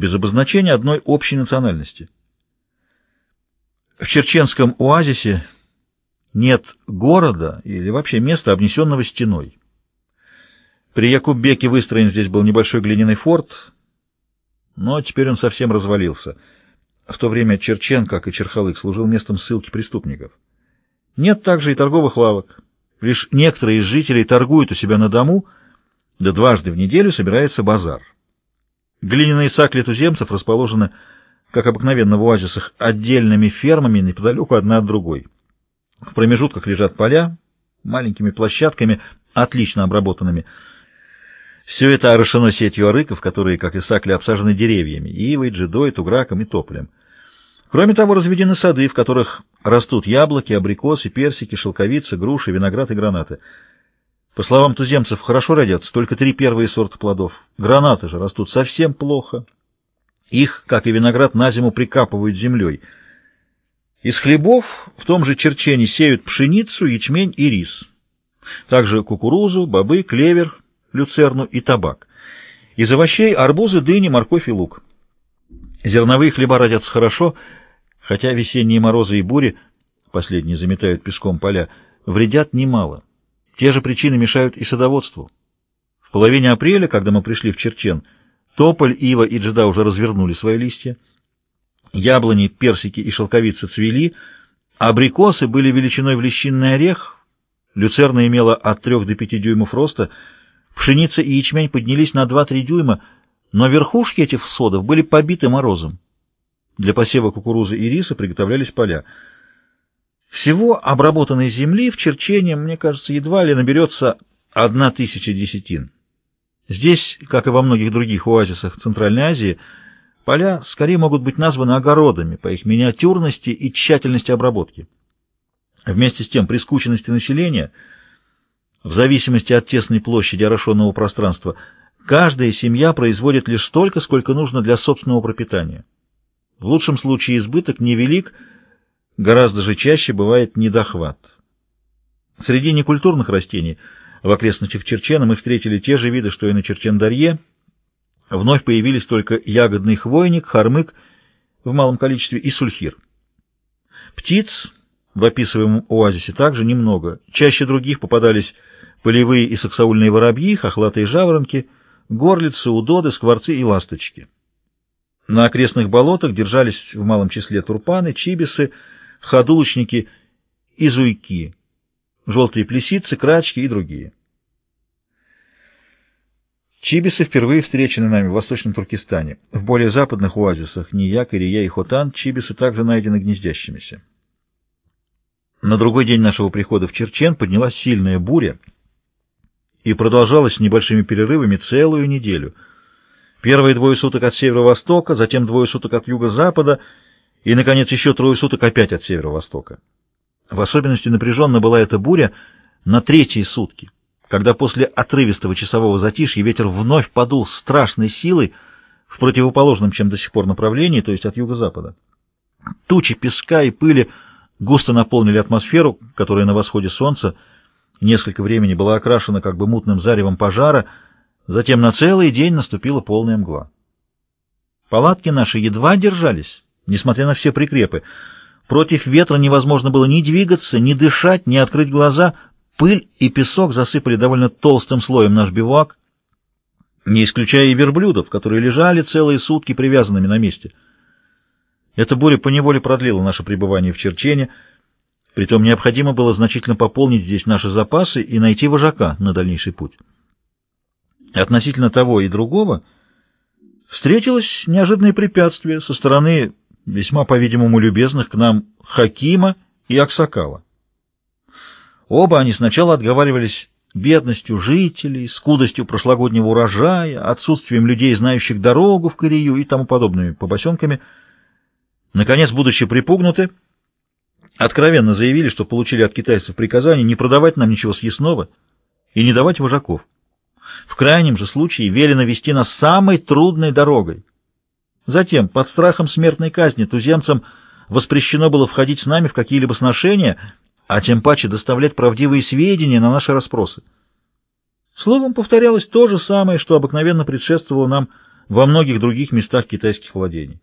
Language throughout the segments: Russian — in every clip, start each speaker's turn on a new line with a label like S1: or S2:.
S1: без обозначения одной общей национальности. В Черченском оазисе нет города или вообще места, обнесенного стеной. При Якуббеке выстроен здесь был небольшой глиняный форт, но теперь он совсем развалился. В то время Черчен, как и Черхалык, служил местом ссылки преступников. Нет также и торговых лавок. Лишь некоторые из жителей торгуют у себя на дому, да дважды в неделю собирается базар. Глиняные сакли туземцев расположены, как обыкновенно в оазисах, отдельными фермами неподалеку одна от другой. В промежутках лежат поля, маленькими площадками, отлично обработанными. Все это орошено сетью арыков, которые, как и сакли, обсажены деревьями, ивой, джедой, туграком и тополем. Кроме того, разведены сады, в которых растут яблоки, абрикосы, персики, шелковица, груши, виноград и гранаты. По словам туземцев, хорошо родятся только три первые сорта плодов. Гранаты же растут совсем плохо. Их, как и виноград, на зиму прикапывают землей. Из хлебов в том же черчене сеют пшеницу, ячмень и рис. Также кукурузу, бобы, клевер, люцерну и табак. Из овощей арбузы, дыни, морковь и лук. Зерновые хлеба родятся хорошо – Хотя весенние морозы и бури, последние заметают песком поля, вредят немало. Те же причины мешают и садоводству. В половине апреля, когда мы пришли в Черчен, тополь, ива и джеда уже развернули свои листья. Яблони, персики и шелковицы цвели, абрикосы были величиной в лещинный орех, люцерна имела от 3 до 5 дюймов роста, пшеница и ячмень поднялись на 2-3 дюйма, но верхушки этих всходов были побиты морозом. Для посева кукурузы и риса приготовлялись поля. Всего обработанной земли в Черчене, мне кажется, едва ли наберется одна тысяча десятин. Здесь, как и во многих других оазисах Центральной Азии, поля скорее могут быть названы огородами по их миниатюрности и тщательности обработки. Вместе с тем, при скученности населения, в зависимости от тесной площади орошенного пространства, каждая семья производит лишь столько, сколько нужно для собственного пропитания. В лучшем случае избыток невелик, гораздо же чаще бывает недохват. Среди некультурных растений в окрестностях Черчена мы встретили те же виды, что и на Черчендарье. Вновь появились только ягодный хвойник, хормык в малом количестве и сульхир. Птиц в описываемом оазисе также немного. Чаще других попадались полевые и саксаульные воробьи, хохлатые жаворонки, горлицы, удоды, скворцы и ласточки. На окрестных болотах держались в малом числе турпаны, чибисы, ходулочники и зуйки, желтые плесицы, крачки и другие. Чибисы впервые встречены нами в Восточном Туркестане. В более западных оазисах Нияк, Ирия и Хотан чибисы также найдены гнездящимися. На другой день нашего прихода в Черчен поднялась сильная буря и продолжалась с небольшими перерывами целую неделю — Первые двое суток от северо-востока, затем двое суток от юго-запада и, наконец, еще трое суток опять от северо-востока. В особенности напряженно была эта буря на третьи сутки, когда после отрывистого часового затишья ветер вновь подул страшной силой в противоположном, чем до сих пор направлении, то есть от юго-запада. Тучи песка и пыли густо наполнили атмосферу, которая на восходе солнца несколько времени была окрашена как бы мутным заревом пожара, Затем на целый день наступила полная мгла. Палатки наши едва держались, несмотря на все прикрепы. Против ветра невозможно было ни двигаться, ни дышать, ни открыть глаза. Пыль и песок засыпали довольно толстым слоем наш бивуак, не исключая и верблюдов, которые лежали целые сутки привязанными на месте. Эта буря поневоле продлила наше пребывание в Черчене, притом необходимо было значительно пополнить здесь наши запасы и найти вожака на дальнейший путь. Относительно того и другого встретилось неожиданное препятствие со стороны весьма, по-видимому, любезных к нам Хакима и Аксакала. Оба они сначала отговаривались бедностью жителей, скудостью прошлогоднего урожая, отсутствием людей, знающих дорогу в Корею и тому подобными побосенками. Наконец, будучи припугнуты, откровенно заявили, что получили от китайцев приказание не продавать нам ничего съестного и не давать вожаков. В крайнем же случае велено вести нас самой трудной дорогой. Затем, под страхом смертной казни, туземцам воспрещено было входить с нами в какие-либо сношения, а тем паче доставлять правдивые сведения на наши расспросы. Словом, повторялось то же самое, что обыкновенно предшествовало нам во многих других местах китайских владений.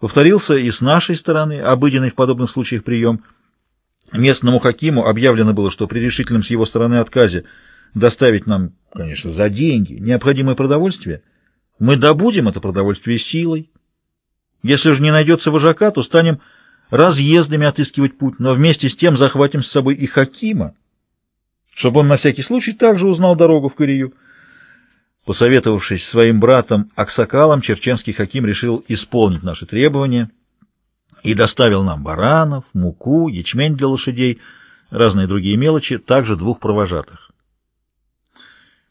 S1: Повторился и с нашей стороны обыденный в подобных случаях прием. Местному хакиму объявлено было, что при решительном с его стороны отказе доставить нам, конечно, за деньги необходимое продовольствие, мы добудем это продовольствие силой. Если же не найдется вожака, то станем разъездами отыскивать путь, но вместе с тем захватим с собой и хакима, чтобы он на всякий случай также узнал дорогу в Корею. Посоветовавшись своим братом Аксакалом, черченский хаким решил исполнить наши требования и доставил нам баранов, муку, ячмень для лошадей, разные другие мелочи, также двух провожатых.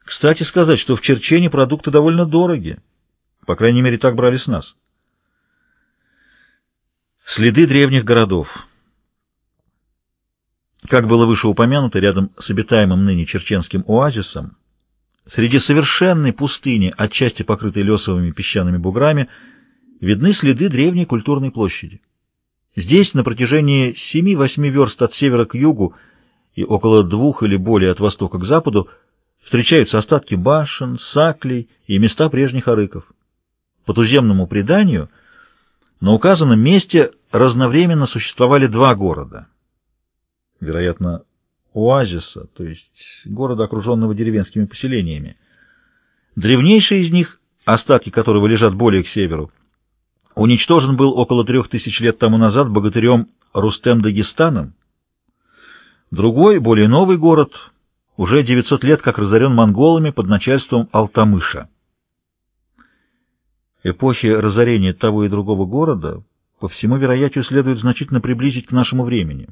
S1: Кстати сказать, что в Черчене продукты довольно дороги, по крайней мере, так брали с нас. Следы древних городов. Как было выше упомянуто, рядом с обитаемым ныне Черченским оазисом Среди совершенной пустыни, отчасти покрытой лесовыми песчаными буграми, видны следы древней культурной площади. Здесь на протяжении 7-8 верст от севера к югу и около двух или более от востока к западу встречаются остатки башен, саклей и места прежних арыков. По туземному преданию, на указанном месте разновременно существовали два города. Вероятно, оазиса, то есть города, окруженного деревенскими поселениями. Древнейший из них, остатки которого лежат более к северу, уничтожен был около трех тысяч лет тому назад богатырем Рустем Дагестаном. Другой, более новый город, уже 900 лет как разорен монголами под начальством Алтамыша. Эпохи разорения того и другого города по всему вероятию следует значительно приблизить к нашему времени.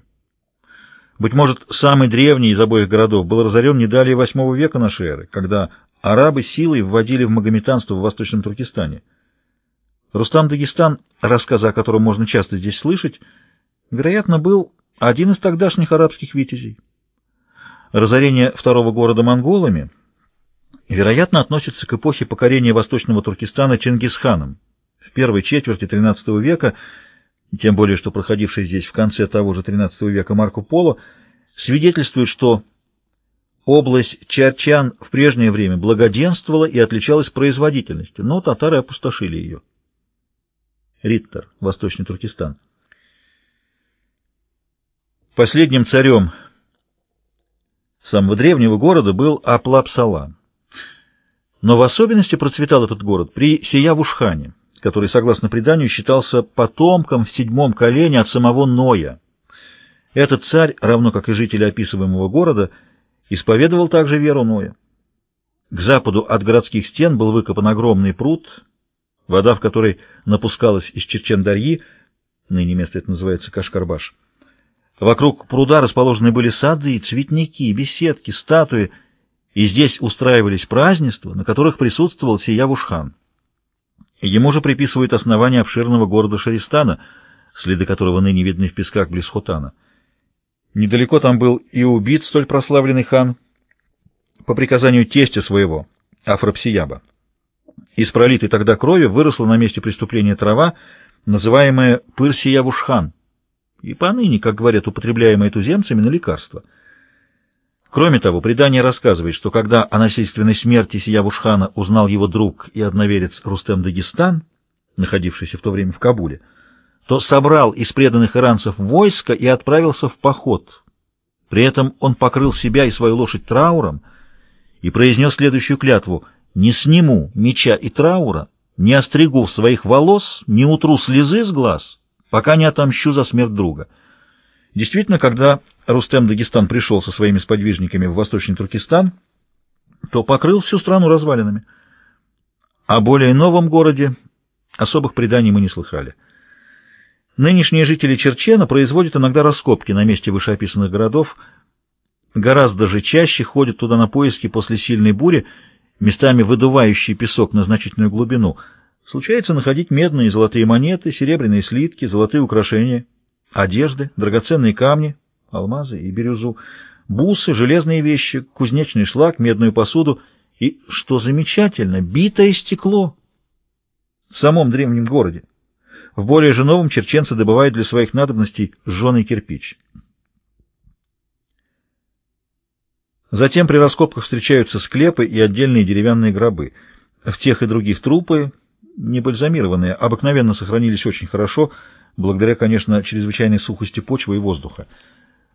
S1: Быть может, самый древний из обоих городов был разорен не далее VIII века нашей эры, когда арабы силой вводили в магометанство в Восточном Туркестане. Рустам Дагестан, рассказы о котором можно часто здесь слышать, вероятно, был один из тогдашних арабских витязей. Разорение второго города монголами, вероятно, относится к эпохе покорения Восточного Туркестана Чингисханом в первой четверти XIII века, тем более что проходивший здесь в конце того же XIII века Марко Поло свидетельствует, что область Чарчан в прежнее время благоденствовала и отличалась производительностью, но татары опустошили ее. Риттер, Восточный Туркестан. Последним царем самого древнего города был Аплапсала. Но в особенности процветал этот город при Сиявушхане который, согласно преданию, считался потомком в седьмом колене от самого Ноя. Этот царь, равно как и жители описываемого города, исповедовал также веру Ноя. К западу от городских стен был выкопан огромный пруд, вода в которой напускалась из Черчендарьи, ныне место это называется Кашкарбаш. Вокруг пруда расположены были сады, цветники, беседки, статуи, и здесь устраивались празднества, на которых присутствовал Сиявушхан. Ему же приписывают основание обширного города Шаристана, следы которого ныне видны в песках близ Хотана. Недалеко там был и убит столь прославленный хан по приказанию тестя своего, Афрапсияба. Из пролитой тогда крови выросла на месте преступления трава, называемая Пырсиявушхан, и поныне, как говорят, употребляемая туземцами на лекарства – Кроме того, предание рассказывает, что когда о насильственной смерти Сиявушхана узнал его друг и одноверец Рустем Дагестан, находившийся в то время в Кабуле, то собрал из преданных иранцев войско и отправился в поход. При этом он покрыл себя и свою лошадь трауром и произнес следующую клятву «Не сниму меча и траура, не остригу своих волос, не утру слезы с глаз, пока не отомщу за смерть друга». Действительно, когда Рустем Дагестан пришел со своими сподвижниками в Восточный Туркестан, то покрыл всю страну развалинами. О более новом городе особых преданий мы не слыхали. Нынешние жители Черчена производят иногда раскопки на месте вышеописанных городов, гораздо же чаще ходят туда на поиски после сильной бури, местами выдувающий песок на значительную глубину. Случается находить медные и золотые монеты, серебряные слитки, золотые украшения, одежды, драгоценные камни, алмазы и бирюзу, бусы, железные вещи, кузнечный шлак, медную посуду и, что замечательно, битое стекло в самом древнем городе. В более же новом черченцы добывают для своих надобностей жженый кирпич. Затем при раскопках встречаются склепы и отдельные деревянные гробы. В тех и других трупы, не бальзамированные, обыкновенно сохранились очень хорошо, благодаря, конечно, чрезвычайной сухости почвы и воздуха.